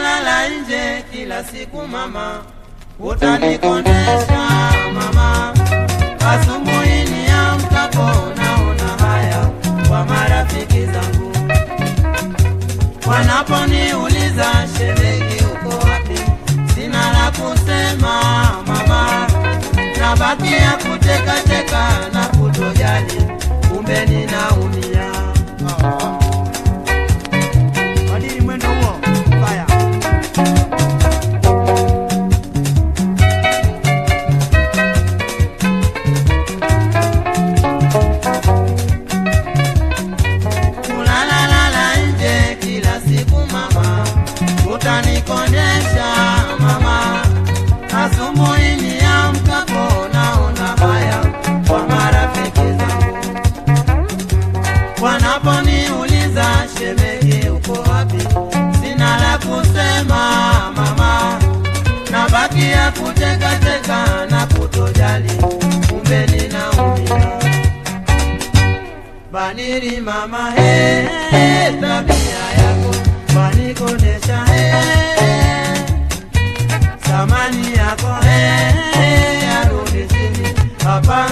Unalalala nje kila siku mama, utanikonesha mama. Asubuhi shemeji uko wapi? Sina la kusema mama, na baki ya kutekateka na kutojali, kumbe ninaumia. Baniri mama, he, he tabia yako. Banikonesha he, he. Samani yako he, he yarudi chini. Hapa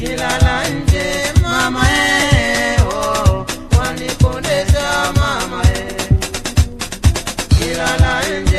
Nikilala nje mama eh, oh, wanipondeza mama eh, kilala nje.